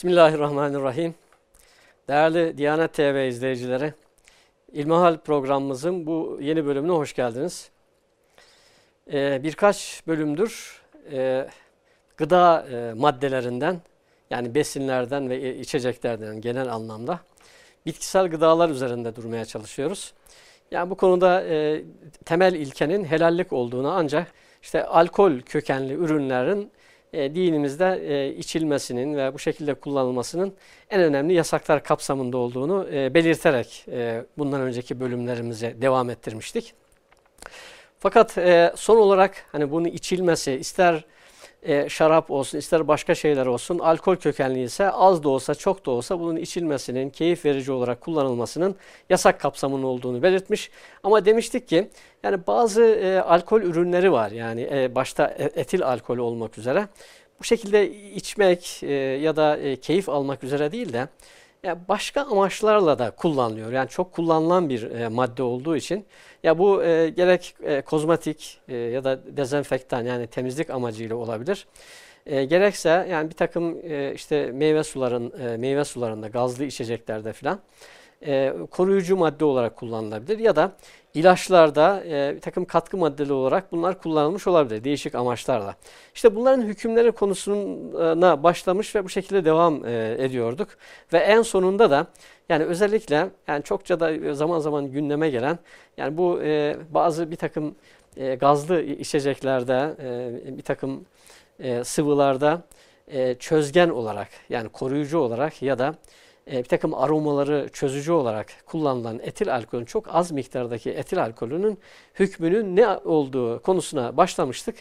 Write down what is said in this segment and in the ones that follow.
Bismillahirrahmanirrahim. Değerli Diyanet TV izleyicileri, İlmihal programımızın bu yeni bölümüne hoş geldiniz. Ee, birkaç bölümdür e, gıda e, maddelerinden, yani besinlerden ve içeceklerden genel anlamda bitkisel gıdalar üzerinde durmaya çalışıyoruz. Yani bu konuda e, temel ilkenin helallik olduğunu ancak işte alkol kökenli ürünlerin e, dinimizde e, içilmesinin ve bu şekilde kullanılmasının en önemli yasaklar kapsamında olduğunu e, belirterek e, bundan önceki bölümlerimize devam ettirmiştik. Fakat e, son olarak hani bunu içilmesi ister e, şarap olsun ister başka şeyler olsun alkol kökenli ise az da olsa çok da olsa bunun içilmesinin keyif verici olarak kullanılmasının yasak kapsamının olduğunu belirtmiş. Ama demiştik ki yani bazı e, alkol ürünleri var yani e, başta e, etil alkol olmak üzere bu şekilde içmek e, ya da e, keyif almak üzere değil de ya başka amaçlarla da kullanılıyor. Yani çok kullanılan bir e, madde olduğu için ya bu e, gerek e, kozmetik e, ya da dezenfektan yani temizlik amacıyla olabilir. E, gerekse yani bir takım e, işte meyve suların e, meyve sularında gazlı içeceklerde filan e, koruyucu madde olarak kullanılabilir ya da ilaçlarda e, bir takım katkı maddeleri olarak bunlar kullanılmış olabilir değişik amaçlarla. İşte bunların hükümleri konusuna başlamış ve bu şekilde devam e, ediyorduk ve en sonunda da yani özellikle yani çokça da zaman zaman gündeme gelen yani bu e, bazı bir takım e, gazlı içeceklerde e, bir takım e, sıvılarda e, çözgen olarak yani koruyucu olarak ya da e, bir takım aromaları çözücü olarak kullanılan etil alkolün çok az miktardaki etil alkolünün hükmünün ne olduğu konusuna başlamıştık.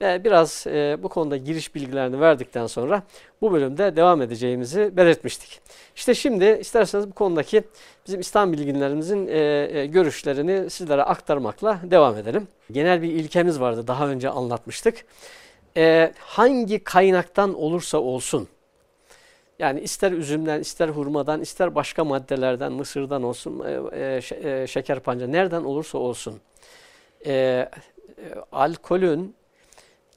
Ve biraz e, bu konuda giriş bilgilerini verdikten sonra bu bölümde devam edeceğimizi belirtmiştik. İşte şimdi isterseniz bu konudaki bizim İslam bilginlerimizin e, görüşlerini sizlere aktarmakla devam edelim. Genel bir ilkemiz vardı daha önce anlatmıştık. Hangi kaynaktan olursa olsun yani ister üzümden, ister hurmadan, ister başka maddelerden, mısırdan olsun, e, e, şeker pancarı, nereden olursa olsun. E, e, alkolün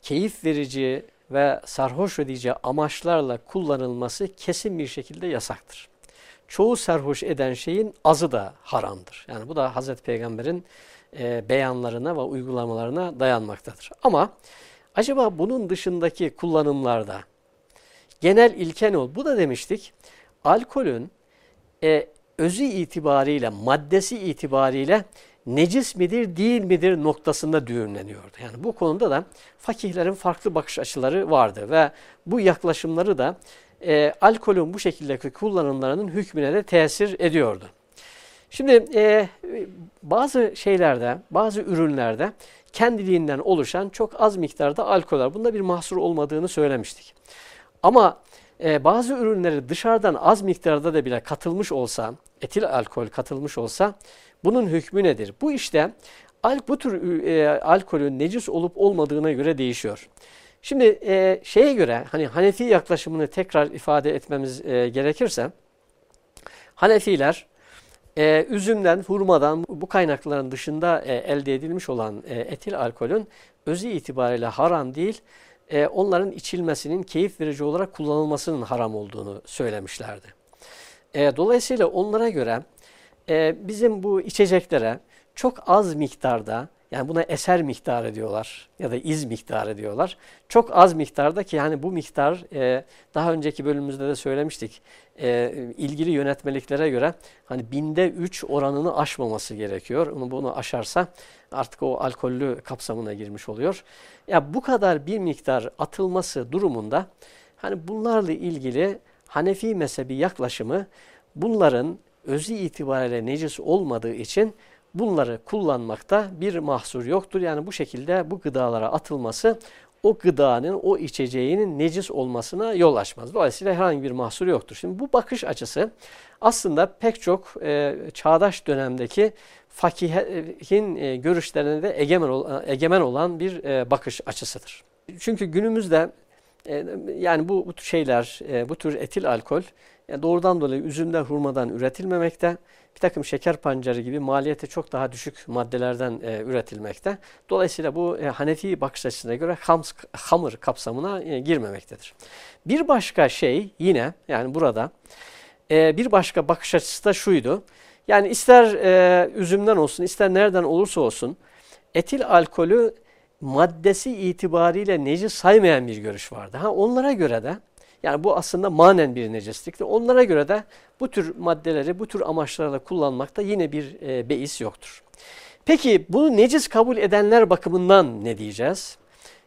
keyif verici ve sarhoş edici amaçlarla kullanılması kesin bir şekilde yasaktır. Çoğu sarhoş eden şeyin azı da haramdır. Yani bu da Hazreti Peygamber'in e, beyanlarına ve uygulamalarına dayanmaktadır. Ama acaba bunun dışındaki kullanımlarda genel ilke ne ol? Bu da demiştik alkolün e, özü itibariyle, maddesi itibariyle necis midir değil midir noktasında düğümleniyordu. Yani bu konuda da fakihlerin farklı bakış açıları vardı ve bu yaklaşımları da e, alkolün bu şekildeki kullanımlarının hükmüne de tesir ediyordu. Şimdi e, bazı şeylerde, bazı ürünlerde kendiliğinden oluşan çok az miktarda alkol var. Bunda bir mahsur olmadığını söylemiştik. Ama e, bazı ürünleri dışarıdan az miktarda da bile katılmış olsa, etil alkol katılmış olsa bunun hükmü nedir? Bu işte bu tür e, alkolün necis olup olmadığına göre değişiyor. Şimdi e, şeye göre hani Hanefi yaklaşımını tekrar ifade etmemiz e, gerekirse Hanefiler e, üzümden, hurmadan bu kaynakların dışında e, elde edilmiş olan e, etil alkolün özü itibariyle haram değil, e, onların içilmesinin keyif verici olarak kullanılmasının haram olduğunu söylemişlerdi. E, dolayısıyla onlara göre e, bizim bu içeceklere çok az miktarda yani buna eser miktarı diyorlar ya da iz miktarı diyorlar. Çok az miktarda ki yani bu miktar e, daha önceki bölümümüzde de söylemiştik. E, ilgili yönetmeliklere göre hani binde üç oranını aşmaması gerekiyor. Bunu aşarsa artık o alkollü kapsamına girmiş oluyor. Ya bu kadar bir miktar atılması durumunda hani bunlarla ilgili Hanefi mezhebi yaklaşımı bunların özü itibariyle necis olmadığı için bunları kullanmakta bir mahsur yoktur. Yani bu şekilde bu gıdalara atılması o gıdanın, o içeceğinin necis olmasına yol açmaz. Dolayısıyla herhangi bir mahsur yoktur. Şimdi bu bakış açısı aslında pek çok e, çağdaş dönemdeki fakihin e, görüşlerine de egemen, ol, egemen olan bir e, bakış açısıdır. Çünkü günümüzde e, yani bu, bu şeyler, e, bu tür etil alkol yani doğrudan dolayı üzümden, hurmadan üretilmemekte. Bir takım şeker pancarı gibi maliyeti çok daha düşük maddelerden e, üretilmekte. Dolayısıyla bu e, Hanefi bakış açısına göre hams, hamur kapsamına e, girmemektedir. Bir başka şey yine yani burada e, bir başka bakış açısı da şuydu. Yani ister e, üzümden olsun ister nereden olursa olsun etil alkolü maddesi itibariyle necis saymayan bir görüş vardı. Ha onlara göre de yani bu aslında manen bir necislikti. Onlara göre de bu tür maddeleri bu tür amaçlarla kullanmakta yine bir e, beis yoktur. Peki bunu necis kabul edenler bakımından ne diyeceğiz?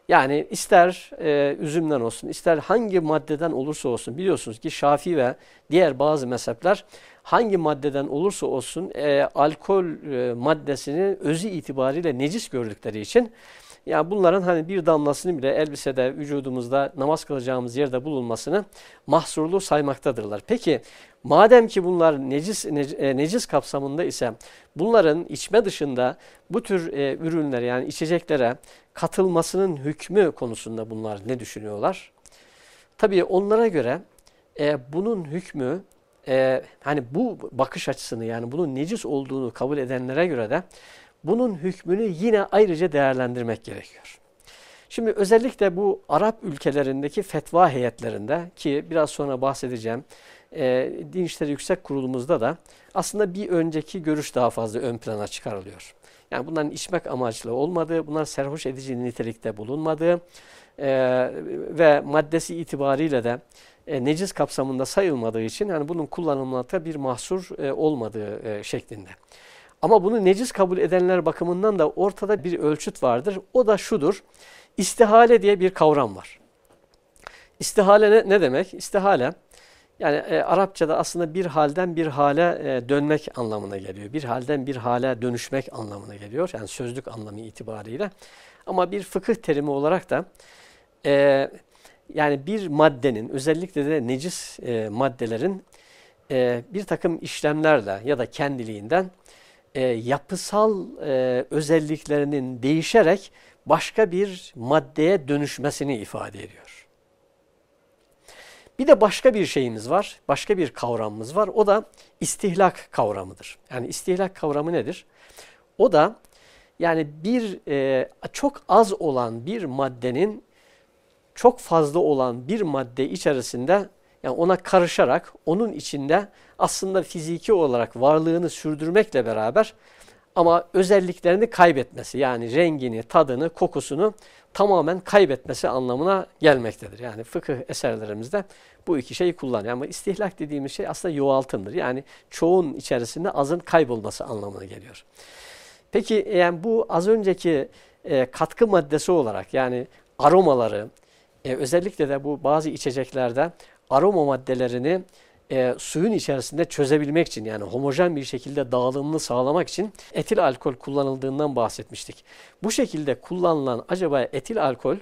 Yani ister e, üzümden olsun, ister hangi maddeden olursa olsun biliyorsunuz ki Şafii ve diğer bazı mezhepler hangi maddeden olursa olsun e, alkol e, maddesini özü itibariyle necis gördükleri için yani bunların hani bir damlasını bile elbisede, vücudumuzda, namaz kılacağımız yerde bulunmasını mahsurlu saymaktadırlar. Peki madem ki bunlar necis, e, necis kapsamında ise bunların içme dışında bu tür e, ürünler yani içeceklere katılmasının hükmü konusunda bunlar ne düşünüyorlar? Tabii onlara göre e, bunun hükmü e, hani bu bakış açısını yani bunun necis olduğunu kabul edenlere göre de bunun hükmünü yine ayrıca değerlendirmek gerekiyor. Şimdi özellikle bu Arap ülkelerindeki fetva heyetlerinde ki biraz sonra bahsedeceğim e, Din İşleri Yüksek Kurulumuzda da aslında bir önceki görüş daha fazla ön plana çıkarılıyor. Yani bunların içmek amaçlı olmadığı, bunlar serhoş edici nitelikte bulunmadığı e, ve maddesi itibariyle de e, necis kapsamında sayılmadığı için yani bunun kullanılmakta bir mahsur e, olmadığı e, şeklinde. Ama bunu necis kabul edenler bakımından da ortada bir ölçüt vardır. O da şudur. İstihale diye bir kavram var. İstihale ne, ne demek? İstihale yani e, Arapçada aslında bir halden bir hale e, dönmek anlamına geliyor. Bir halden bir hale dönüşmek anlamına geliyor. Yani sözlük anlamı itibariyle. Ama bir fıkıh terimi olarak da e, yani bir maddenin özellikle de necis e, maddelerin e, bir takım işlemlerle ya da kendiliğinden e, yapısal e, özelliklerinin değişerek başka bir maddeye dönüşmesini ifade ediyor. Bir de başka bir şeyimiz var, başka bir kavramımız var. O da istihlak kavramıdır. Yani istihlak kavramı nedir? O da yani bir e, çok az olan bir maddenin çok fazla olan bir madde içerisinde yani ona karışarak onun içinde aslında fiziki olarak varlığını sürdürmekle beraber ama özelliklerini kaybetmesi yani rengini, tadını, kokusunu tamamen kaybetmesi anlamına gelmektedir. Yani fıkıh eserlerimizde bu iki şeyi kullanıyor. Ama istihlak dediğimiz şey aslında yoğaltımdır. Yani çoğun içerisinde azın kaybolması anlamına geliyor. Peki yani bu az önceki e, katkı maddesi olarak yani aromaları e, özellikle de bu bazı içeceklerde aroma maddelerini e, suyun içerisinde çözebilmek için yani homojen bir şekilde dağılımını sağlamak için etil alkol kullanıldığından bahsetmiştik. Bu şekilde kullanılan acaba etil alkol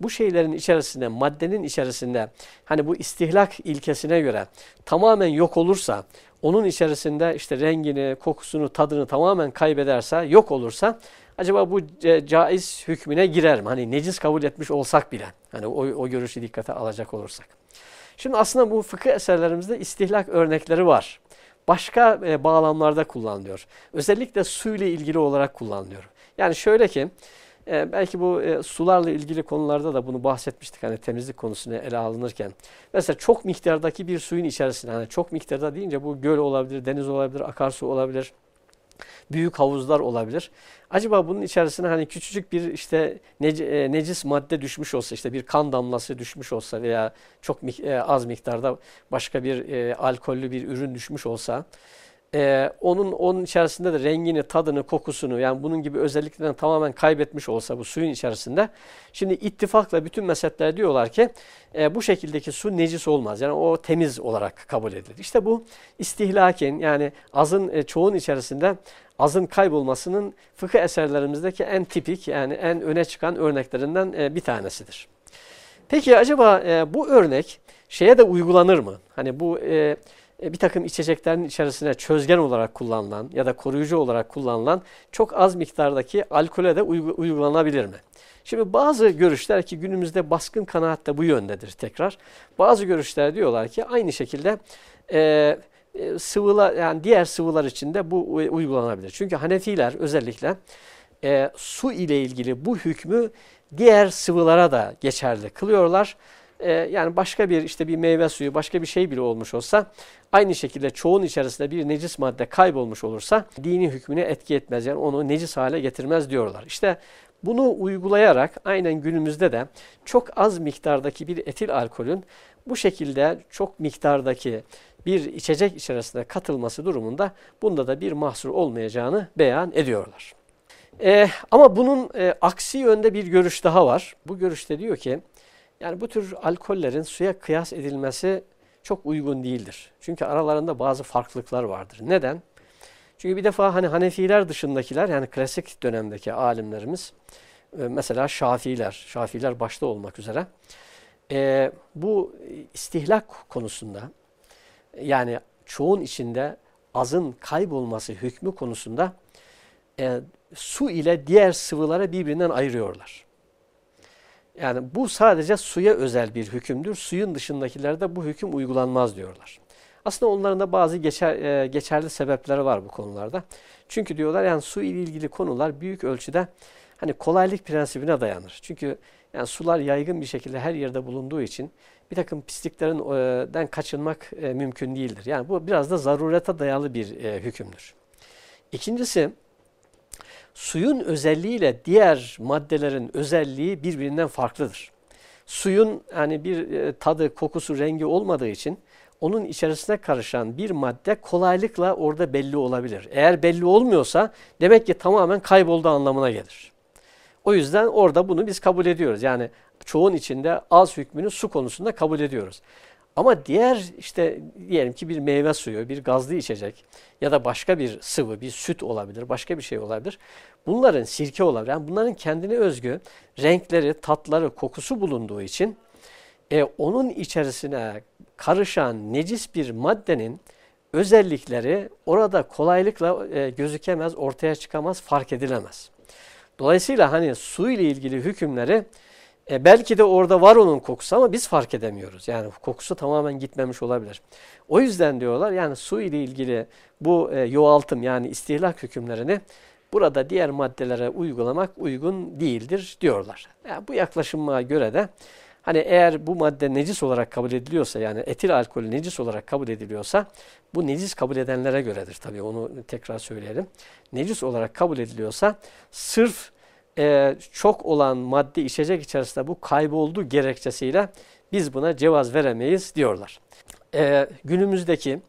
bu şeylerin içerisinde, maddenin içerisinde hani bu istihlak ilkesine göre tamamen yok olursa, onun içerisinde işte rengini, kokusunu, tadını tamamen kaybederse, yok olursa acaba bu caiz hükmüne girer mi? Hani necis kabul etmiş olsak bile, hani o, o görüşü dikkate alacak olursak. Şimdi aslında bu fıkıh eserlerimizde istihlak örnekleri var. Başka e, bağlamlarda kullanılıyor. Özellikle su ile ilgili olarak kullanılıyor. Yani şöyle ki, e, belki bu e, sularla ilgili konularda da bunu bahsetmiştik hani temizlik konusunu ele alınırken. Mesela çok miktardaki bir suyun içerisinde, hani çok miktarda deyince bu göl olabilir, deniz olabilir, akarsu olabilir, büyük havuzlar olabilir. Acaba bunun içerisine hani küçücük bir işte e, necis madde düşmüş olsa işte bir kan damlası düşmüş olsa veya çok e, az miktarda başka bir e, alkollü bir ürün düşmüş olsa e, onun onun içerisinde de rengini, tadını, kokusunu yani bunun gibi özelliklerini tamamen kaybetmiş olsa bu suyun içerisinde şimdi ittifakla bütün mezhepler diyorlar ki bu şekildeki su necis olmaz. Yani o temiz olarak kabul edilir. İşte bu istihlaken yani azın çoğun içerisinde azın kaybolmasının fıkıh eserlerimizdeki en tipik yani en öne çıkan örneklerinden e, bir tanesidir. Peki acaba e, bu örnek şeye de uygulanır mı? Hani bu e, bir takım içeceklerin içerisine çözgen olarak kullanılan ya da koruyucu olarak kullanılan çok az miktardaki alkole de uygulanabilir mi? Şimdi bazı görüşler ki günümüzde baskın kanaat da bu yöndedir tekrar. Bazı görüşler diyorlar ki aynı şekilde e, e sıvılar yani diğer sıvılar için de bu uygulanabilir. Çünkü Hanefiler özellikle e, su ile ilgili bu hükmü diğer sıvılara da geçerli kılıyorlar. E, yani başka bir işte bir meyve suyu başka bir şey bile olmuş olsa aynı şekilde çoğun içerisinde bir necis madde kaybolmuş olursa dini hükmüne etki etmez. Yani onu necis hale getirmez diyorlar. İşte bunu uygulayarak aynen günümüzde de çok az miktardaki bir etil alkolün bu şekilde çok miktardaki bir içecek içerisine katılması durumunda bunda da bir mahsur olmayacağını beyan ediyorlar. Ee, ama bunun e, aksi yönde bir görüş daha var. Bu görüşte diyor ki yani bu tür alkollerin suya kıyas edilmesi çok uygun değildir. Çünkü aralarında bazı farklılıklar vardır. Neden? Çünkü bir defa hani Hanefiler dışındakiler yani klasik dönemdeki alimlerimiz e, mesela Şafiiler, Şafiiler başta olmak üzere e, bu istihlak konusunda yani çoğun içinde azın kaybolması hükmü konusunda e, su ile diğer sıvıları birbirinden ayırıyorlar. Yani bu sadece suya özel bir hükümdür. Suyun dışındakilerde bu hüküm uygulanmaz diyorlar. Aslında onların da bazı geçer, e, geçerli sebepleri var bu konularda. Çünkü diyorlar yani su ile ilgili konular büyük ölçüde hani kolaylık prensibine dayanır. Çünkü sular yaygın bir şekilde her yerde bulunduğu için bir takım pisliklerden kaçınmak e, mümkün değildir. Yani bu biraz da zarurete dayalı bir e, hükümdür. İkincisi suyun özelliğiyle diğer maddelerin özelliği birbirinden farklıdır. Suyun hani bir e, tadı, kokusu, rengi olmadığı için onun içerisine karışan bir madde kolaylıkla orada belli olabilir. Eğer belli olmuyorsa demek ki tamamen kayboldu anlamına gelir. O yüzden orada bunu biz kabul ediyoruz. Yani çoğun içinde az hükmünü su konusunda kabul ediyoruz. Ama diğer işte diyelim ki bir meyve suyu, bir gazlı içecek ya da başka bir sıvı, bir süt olabilir, başka bir şey olabilir. Bunların sirke olabilir. Yani bunların kendine özgü renkleri, tatları, kokusu bulunduğu için e, onun içerisine karışan necis bir maddenin özellikleri orada kolaylıkla e, gözükemez, ortaya çıkamaz, fark edilemez. Dolayısıyla hani su ile ilgili hükümleri e, belki de orada var onun kokusu ama biz fark edemiyoruz. Yani kokusu tamamen gitmemiş olabilir. O yüzden diyorlar yani su ile ilgili bu e, yoğaltım yani istihlak hükümlerini burada diğer maddelere uygulamak uygun değildir diyorlar. Yani bu yaklaşıma göre de hani eğer bu madde necis olarak kabul ediliyorsa yani etil alkolü necis olarak kabul ediliyorsa bu necis kabul edenlere göredir tabii onu tekrar söyleyelim. Necis olarak kabul ediliyorsa sırf e, çok olan madde içecek içerisinde bu kayboldu gerekçesiyle biz buna cevaz veremeyiz diyorlar. E, günümüzdeki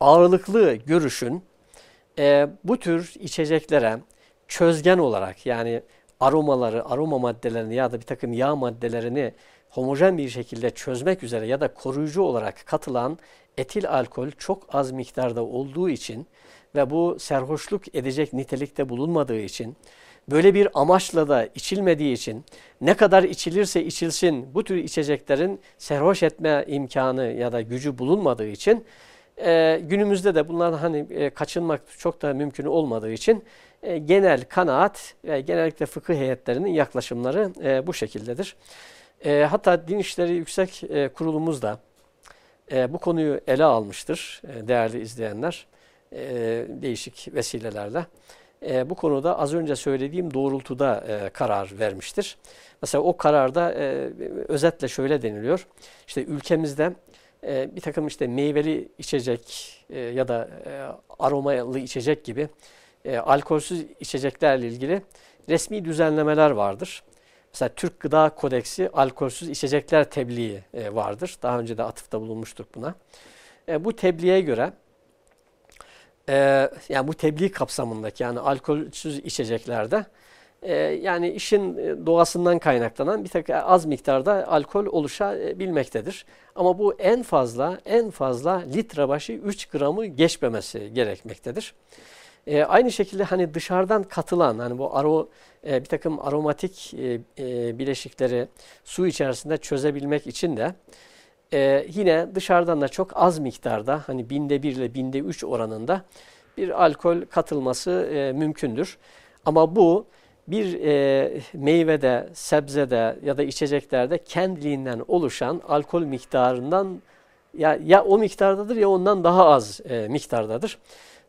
ağırlıklı görüşün e, bu tür içeceklere çözgen olarak yani aromaları, aroma maddelerini ya da bir takım yağ maddelerini homojen bir şekilde çözmek üzere ya da koruyucu olarak katılan etil alkol çok az miktarda olduğu için ve bu serhoşluk edecek nitelikte bulunmadığı için böyle bir amaçla da içilmediği için ne kadar içilirse içilsin bu tür içeceklerin serhoş etme imkanı ya da gücü bulunmadığı için e, günümüzde de bunlardan hani e, kaçınmak çok da mümkün olmadığı için e, genel kanaat ve genellikle fıkıh heyetlerinin yaklaşımları e, bu şekildedir. E, hatta Din İşleri Yüksek e, Kurulumuz da e, bu konuyu ele almıştır e, değerli izleyenler e, değişik vesilelerle e, bu konuda az önce söylediğim doğrultuda e, karar vermiştir. Mesela o kararda e, özetle şöyle deniliyor. İşte ülkemizde e, bir takım işte meyveli içecek e, ya da e, aromalı içecek gibi e, alkolsüz içeceklerle ilgili resmi düzenlemeler vardır. Mesela Türk Gıda Kodeksi alkolsüz içecekler tebliği e, vardır. Daha önce de atıfta bulunmuştuk buna. E, bu tebliğe göre e, yani bu tebliğ kapsamındaki yani alkolsüz içeceklerde yani işin doğasından kaynaklanan bir tek az miktarda alkol oluşabilmektedir. Ama bu en fazla en fazla litre başı 3 gramı geçmemesi gerekmektedir. E, aynı şekilde hani dışarıdan katılan hani bu aro e, bir takım aromatik e, e, bileşikleri su içerisinde çözebilmek için de e, yine dışarıdan da çok az miktarda hani binde bir ile binde üç oranında bir alkol katılması e, mümkündür. Ama bu bir e, meyvede, sebzede ya da içeceklerde kendiliğinden oluşan alkol miktarından ya, ya o miktardadır ya ondan daha az e, miktardadır.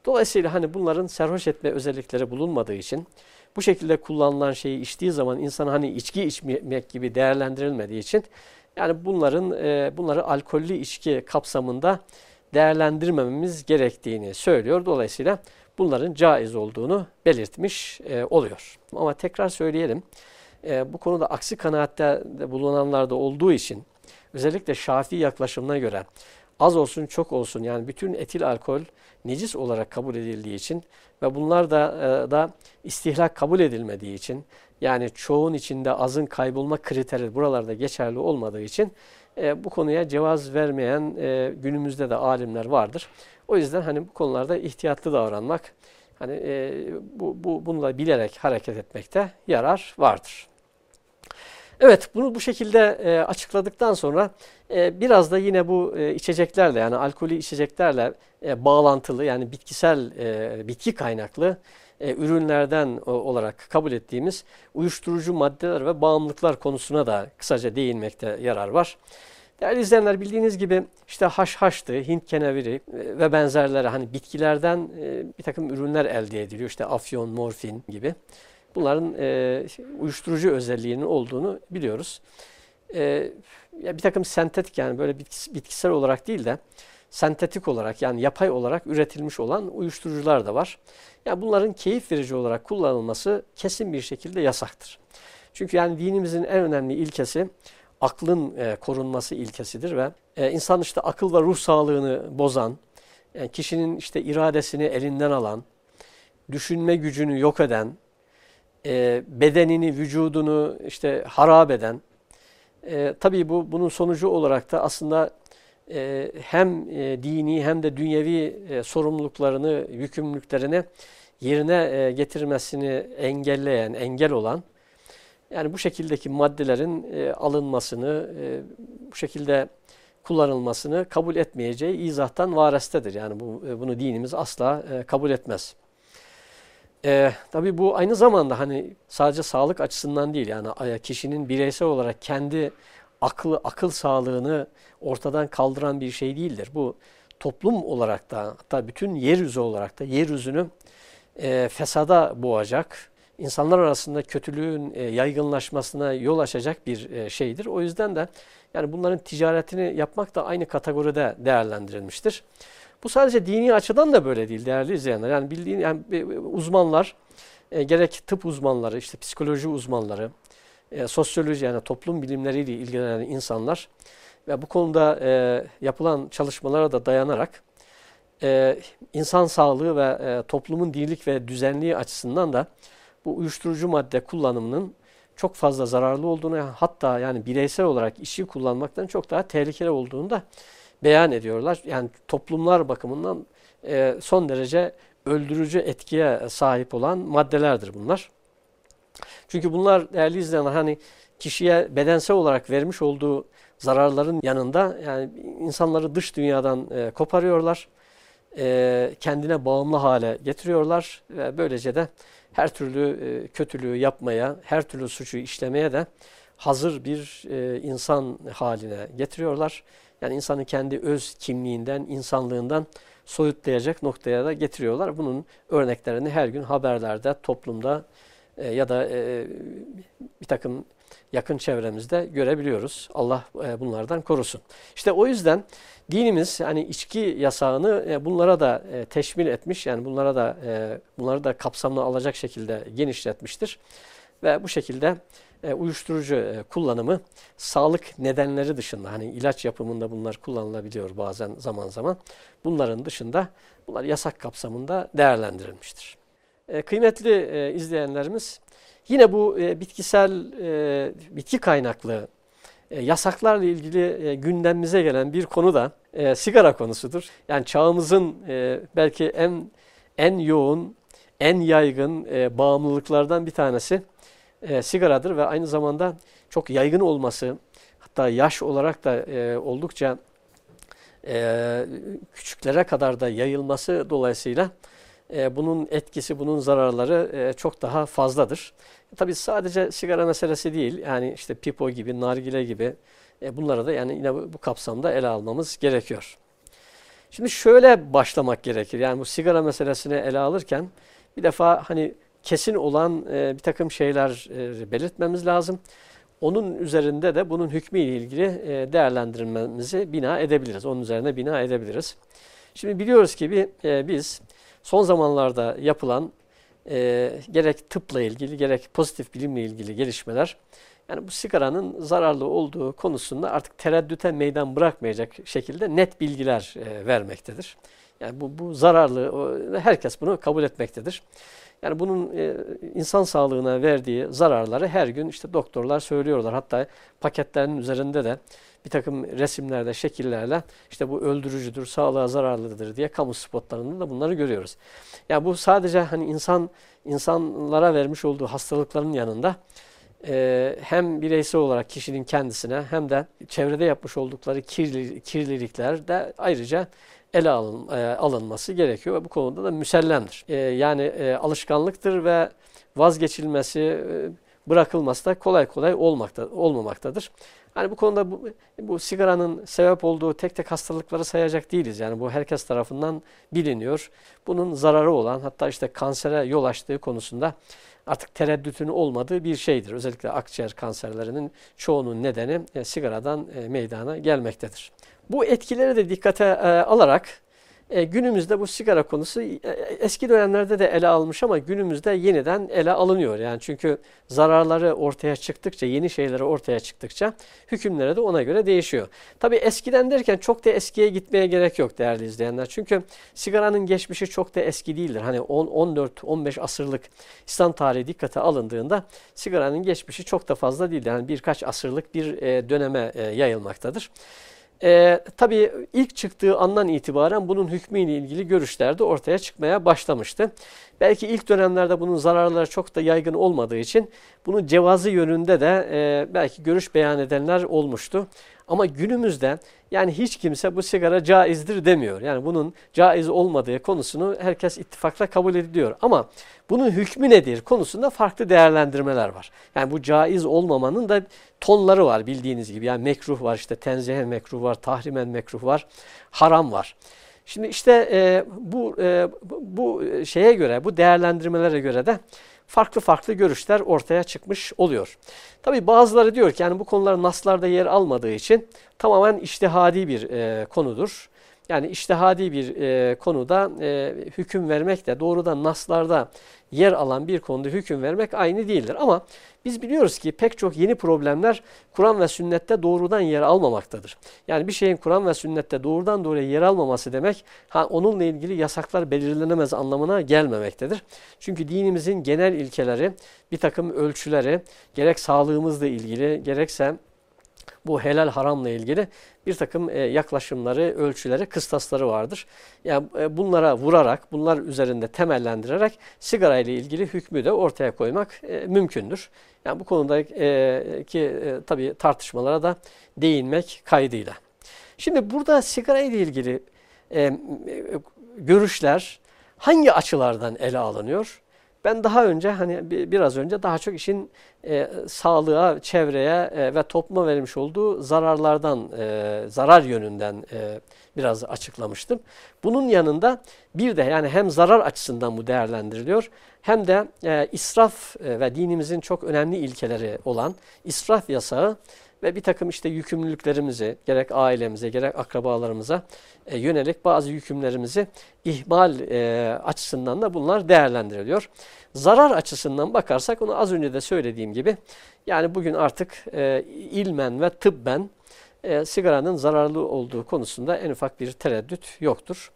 Dolayısıyla hani bunların serhoş etme özellikleri bulunmadığı için bu şekilde kullanılan şeyi içtiği zaman insan hani içki içmek gibi değerlendirilmediği için yani bunların e, bunları alkollü içki kapsamında değerlendirmememiz gerektiğini söylüyor. Dolayısıyla bunların caiz olduğunu belirtmiş e, oluyor. Ama tekrar söyleyelim. E, bu konuda aksi kanaatte bulunanlar da olduğu için özellikle Şafii yaklaşımına göre az olsun çok olsun yani bütün etil alkol necis olarak kabul edildiği için ve bunlar da, e, da istihlak kabul edilmediği için yani çoğun içinde azın kaybolma kriteri buralarda geçerli olmadığı için e, bu konuya cevaz vermeyen e, günümüzde de alimler vardır. O yüzden hani bu konularda ihtiyatlı davranmak, hani e, bu, bu bunu da bilerek hareket etmekte yarar vardır. Evet bunu bu şekilde e, açıkladıktan sonra e, biraz da yine bu e, içeceklerle yani alkolü içeceklerle e, bağlantılı yani bitkisel e, bitki kaynaklı e, ürünlerden o, olarak kabul ettiğimiz uyuşturucu maddeler ve bağımlılıklar konusuna da kısaca değinmekte yarar var. Değerli izleyenler bildiğiniz gibi işte haşhaştı, Hint keneviri e, ve benzerleri hani bitkilerden e, bir takım ürünler elde ediliyor. İşte afyon, morfin gibi. Bunların e, uyuşturucu özelliğinin olduğunu biliyoruz. E, ya bir takım sentetik yani böyle bitkisel olarak değil de sentetik olarak yani yapay olarak üretilmiş olan uyuşturucular da var. Yani bunların keyif verici olarak kullanılması kesin bir şekilde yasaktır. Çünkü yani dinimizin en önemli ilkesi aklın e, korunması ilkesidir ve e, insan işte akıl ve ruh sağlığını bozan, yani kişinin işte iradesini elinden alan, düşünme gücünü yok eden, e, bedenini, vücudunu işte harap eden, e, tabii bu bunun sonucu olarak da aslında e, hem e, dini hem de dünyevi e, sorumluluklarını, yükümlülüklerini yerine e, getirmesini engelleyen, engel olan yani bu şekildeki maddelerin e, alınmasını, e, bu şekilde kullanılmasını kabul etmeyeceği izahtan varestedir. Yani bu, e, bunu dinimiz asla e, kabul etmez. E, tabii bu aynı zamanda hani sadece sağlık açısından değil yani kişinin bireysel olarak kendi akıl akıl sağlığını ortadan kaldıran bir şey değildir. Bu toplum olarak da hatta bütün yeryüzü olarak da yeryüzünü e, fesada boğacak, insanlar arasında kötülüğün e, yaygınlaşmasına yol açacak bir e, şeydir. O yüzden de yani bunların ticaretini yapmak da aynı kategoride değerlendirilmiştir. Bu sadece dini açıdan da böyle değil değerli izleyenler. Yani bildiğin yani uzmanlar e, gerek tıp uzmanları, işte psikoloji uzmanları, e, sosyoloji yani toplum bilimleriyle ilgilenen insanlar ve bu konuda e, yapılan çalışmalara da dayanarak e, insan sağlığı ve e, toplumun dirlik ve düzenliği açısından da bu uyuşturucu madde kullanımının çok fazla zararlı olduğunu hatta yani bireysel olarak işi kullanmaktan çok daha tehlikeli olduğunu da beyan ediyorlar. Yani toplumlar bakımından e, son derece öldürücü etkiye sahip olan maddelerdir bunlar. Çünkü bunlar değerli izleyenler hani kişiye bedensel olarak vermiş olduğu zararların yanında yani insanları dış dünyadan e, koparıyorlar. E, kendine bağımlı hale getiriyorlar ve böylece de her türlü e, kötülüğü yapmaya, her türlü suçu işlemeye de hazır bir e, insan haline getiriyorlar. Yani insanın kendi öz kimliğinden, insanlığından soyutlayacak noktaya da getiriyorlar. Bunun örneklerini her gün haberlerde, toplumda e, ya da e, bir takım yakın çevremizde görebiliyoruz. Allah e, bunlardan korusun. İşte o yüzden dinimiz yani içki yasağını e, bunlara da e, teşmil etmiş. Yani bunlara da e, bunları da kapsamına alacak şekilde genişletmiştir. Ve bu şekilde e, uyuşturucu e, kullanımı sağlık nedenleri dışında hani ilaç yapımında bunlar kullanılabiliyor bazen zaman zaman. Bunların dışında bunlar yasak kapsamında değerlendirilmiştir. E, kıymetli izleyenlerimiz yine bu bitkisel bitki kaynaklı yasaklarla ilgili gündemimize gelen bir konu da sigara konusudur. Yani çağımızın belki en en yoğun, en yaygın bağımlılıklardan bir tanesi e, sigaradır ve aynı zamanda çok yaygın olması, da yaş olarak da e, oldukça e, küçüklere kadar da yayılması dolayısıyla e, bunun etkisi, bunun zararları e, çok daha fazladır. Tabii sadece sigara meselesi değil. Yani işte pipo gibi, nargile gibi e, bunları da yani yine bu, bu kapsamda ele almamız gerekiyor. Şimdi şöyle başlamak gerekir. Yani bu sigara meselesini ele alırken bir defa hani kesin olan e, bir takım şeyler e, belirtmemiz lazım. Onun üzerinde de bunun hükmüyle ilgili e, değerlendirmemizi bina edebiliriz. Onun üzerine bina edebiliriz. Şimdi biliyoruz ki biz son zamanlarda yapılan gerek tıpla ilgili gerek pozitif bilimle ilgili gelişmeler yani bu sigaranın zararlı olduğu konusunda artık tereddüte meydan bırakmayacak şekilde net bilgiler vermektedir. Yani bu, bu zararlı, herkes bunu kabul etmektedir. Yani bunun e, insan sağlığına verdiği zararları her gün işte doktorlar söylüyorlar. Hatta paketlerin üzerinde de bir takım resimlerde, şekillerle işte bu öldürücüdür, sağlığa zararlıdır diye kamu spotlarında da bunları görüyoruz. Yani bu sadece hani insan insanlara vermiş olduğu hastalıkların yanında e, hem bireysel olarak kişinin kendisine hem de çevrede yapmış oldukları kirli, kirlilikler de ayrıca ele alın, e, alınması gerekiyor ve bu konuda da müsellemdir. E, yani e, alışkanlıktır ve vazgeçilmesi, e, bırakılması da kolay kolay olmakta, olmamaktadır. Hani bu konuda bu, bu sigaranın sebep olduğu tek tek hastalıkları sayacak değiliz. Yani bu herkes tarafından biliniyor. Bunun zararı olan hatta işte kansere yol açtığı konusunda artık tereddütün olmadığı bir şeydir. Özellikle akciğer kanserlerinin çoğunun nedeni e, sigaradan e, meydana gelmektedir. Bu etkileri de dikkate e, alarak e, günümüzde bu sigara konusu e, eski dönemlerde de ele almış ama günümüzde yeniden ele alınıyor. Yani çünkü zararları ortaya çıktıkça, yeni şeyleri ortaya çıktıkça hükümleri de ona göre değişiyor. Tabi eskiden derken çok da eskiye gitmeye gerek yok değerli izleyenler. Çünkü sigaranın geçmişi çok da eski değildir. Hani 14-15 asırlık İslam tarihi dikkate alındığında sigaranın geçmişi çok da fazla değildir. Yani birkaç asırlık bir e, döneme e, yayılmaktadır. E, tabii ilk çıktığı andan itibaren bunun hükmüyle ilgili görüşler de ortaya çıkmaya başlamıştı. Belki ilk dönemlerde bunun zararları çok da yaygın olmadığı için bunun cevazı yönünde de e, belki görüş beyan edenler olmuştu. Ama günümüzde yani hiç kimse bu sigara caizdir demiyor. Yani bunun caiz olmadığı konusunu herkes ittifakla kabul ediyor. Ama bunun hükmü nedir konusunda farklı değerlendirmeler var. Yani bu caiz olmamanın da tonları var bildiğiniz gibi. Yani mekruh var işte tenzihe mekruh var, tahrimen mekruh var, haram var. Şimdi işte e, bu e, bu şeye göre, bu değerlendirmelere göre de farklı farklı görüşler ortaya çıkmış oluyor. Tabi bazıları diyor ki yani bu konular naslarda yer almadığı için tamamen iştihadi bir e, konudur. Yani iştihadi bir e, konuda e, hüküm vermek de doğrudan naslarda yer alan bir konuda hüküm vermek aynı değildir. Ama biz biliyoruz ki pek çok yeni problemler Kur'an ve sünnette doğrudan yer almamaktadır. Yani bir şeyin Kur'an ve sünnette doğrudan doğruya yer almaması demek ha, onunla ilgili yasaklar belirlenemez anlamına gelmemektedir. Çünkü dinimizin genel ilkeleri, bir takım ölçüleri gerek sağlığımızla ilgili gerekse bu helal haramla ilgili bir takım e, yaklaşımları, ölçüleri, kıstasları vardır. Yani e, bunlara vurarak, bunlar üzerinde temellendirerek sigara ile ilgili hükmü de ortaya koymak e, mümkündür. Yani bu konudaki tabii tartışmalara da değinmek kaydıyla. Şimdi burada sigara ile ilgili görüşler hangi açılardan ele alınıyor? Ben daha önce hani biraz önce daha çok işin e, sağlığa, çevreye e, ve topluma vermiş olduğu zararlardan, e, zarar yönünden e, biraz açıklamıştım. Bunun yanında bir de yani hem zarar açısından bu değerlendiriliyor hem de e, israf e, ve dinimizin çok önemli ilkeleri olan israf yasağı ve bir takım işte yükümlülüklerimizi gerek ailemize gerek akrabalarımıza e, yönelik bazı yükümlerimizi ihmal e, açısından da bunlar değerlendiriliyor. Zarar açısından bakarsak onu az önce de söylediğim gibi yani bugün artık e, ilmen ve tıbben e, sigaranın zararlı olduğu konusunda en ufak bir tereddüt yoktur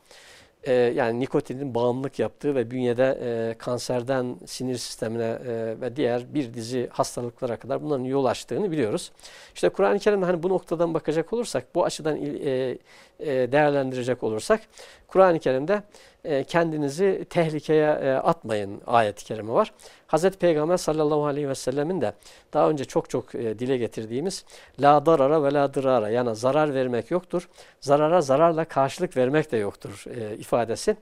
e, yani nikotinin bağımlılık yaptığı ve bünyede e, kanserden sinir sistemine e, ve diğer bir dizi hastalıklara kadar bunların yol açtığını biliyoruz. İşte Kur'an-ı Kerim'de hani bu noktadan bakacak olursak, bu açıdan e, değerlendirecek olursak, Kur'an-ı Kerim'de e, kendinizi tehlikeye e, atmayın ayet-i kerime var. Hazreti Peygamber sallallahu aleyhi ve sellemin de daha önce çok çok e, dile getirdiğimiz la darara ve la dırara yani zarar vermek yoktur. Zarara zararla karşılık vermek de yoktur ifadesi.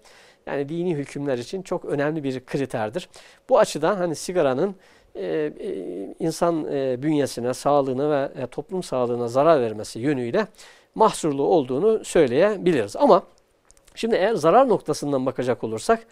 Yani dini hükümler için çok önemli bir kriterdir. Bu açıdan hani sigaranın e, insan e, bünyesine, sağlığına ve e, toplum sağlığına zarar vermesi yönüyle mahsurlu olduğunu söyleyebiliriz. Ama şimdi eğer zarar noktasından bakacak olursak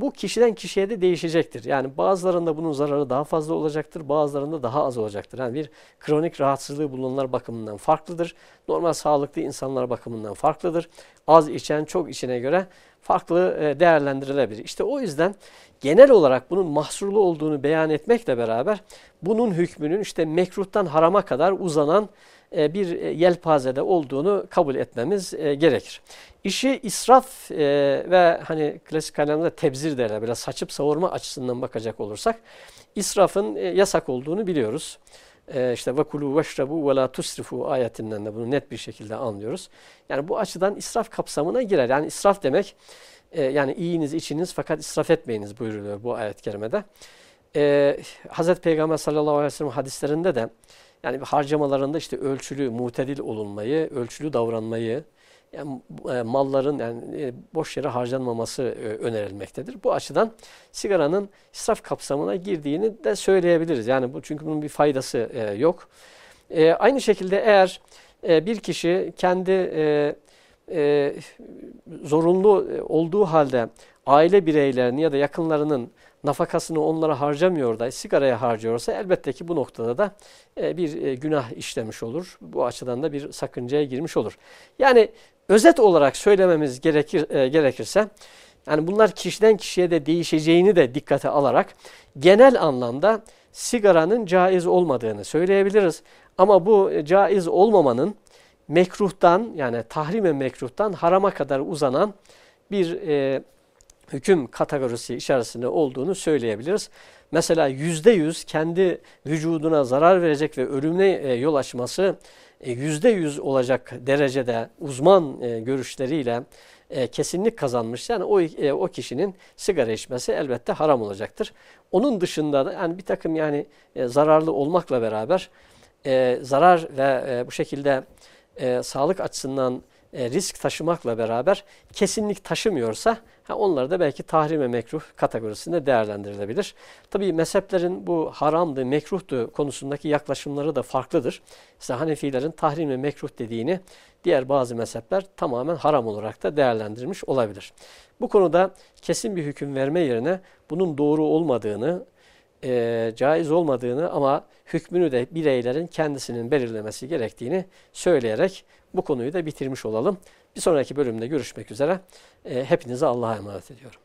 bu kişiden kişiye de değişecektir. Yani bazılarında bunun zararı daha fazla olacaktır, bazılarında daha az olacaktır. Yani bir kronik rahatsızlığı bulunanlar bakımından farklıdır. Normal sağlıklı insanlar bakımından farklıdır. Az içen, çok içine göre farklı e, değerlendirilebilir. İşte o yüzden genel olarak bunun mahsurlu olduğunu beyan etmekle beraber bunun hükmünün işte mekruhtan harama kadar uzanan bir e, yelpazede olduğunu kabul etmemiz gerekir. İşi israf ve hani klasik kaynaklarda tebzir derler böyle saçıp savurma açısından bakacak olursak israfın yasak olduğunu biliyoruz. İşte ve kulu veşrabu ve la tusrifu ayetinden de bunu net bir şekilde anlıyoruz. Yani bu açıdan israf kapsamına girer. Yani israf demek e, yani iyiniz içiniz fakat israf etmeyiniz buyuruluyor bu ayet-i kerimede. E, Hazreti Peygamber sallallahu aleyhi ve sellem hadislerinde de yani harcamalarında işte ölçülü, mutedil olunmayı, ölçülü davranmayı, yani e, malların yani e, boş yere harcanmaması e, önerilmektedir. Bu açıdan sigaranın israf kapsamına girdiğini de söyleyebiliriz. Yani bu çünkü bunun bir faydası yok. Aynı şekilde eğer bir kişi kendi zorunlu olduğu halde aile bireylerinin ya da yakınlarının nafakasını onlara harcamıyor da sigaraya harcıyorsa elbette ki bu noktada da e, bir e, günah işlemiş olur. Bu açıdan da bir sakıncaya girmiş olur. Yani özet olarak söylememiz gerekir, e, gerekirse yani bunlar kişiden kişiye de değişeceğini de dikkate alarak genel anlamda sigaranın caiz olmadığını söyleyebiliriz. Ama bu caiz olmamanın mekruhtan yani tahrime mekruhtan harama kadar uzanan bir e, hüküm kategorisi içerisinde olduğunu söyleyebiliriz. Mesela yüzde yüz kendi vücuduna zarar verecek ve ölümüne e, yol açması e, yüzde yüz olacak derecede uzman e, görüşleriyle kesinlik kazanmış. Yani o, o kişinin sigara içmesi elbette haram olacaktır. Onun dışında da yani bir takım yani zararlı olmakla beraber zarar ve bu şekilde sağlık açısından e, risk taşımakla beraber kesinlik taşımıyorsa ha, da belki tahrime mekruh kategorisinde değerlendirilebilir. Tabi mezheplerin bu haramdı, mekruhtu konusundaki yaklaşımları da farklıdır. İşte Hanefilerin tahrime mekruh dediğini diğer bazı mezhepler tamamen haram olarak da değerlendirmiş olabilir. Bu konuda kesin bir hüküm verme yerine bunun doğru olmadığını, e, caiz olmadığını ama hükmünü de bireylerin kendisinin belirlemesi gerektiğini söyleyerek bu konuyu da bitirmiş olalım. Bir sonraki bölümde görüşmek üzere. E, hepinize Allah'a emanet ediyorum.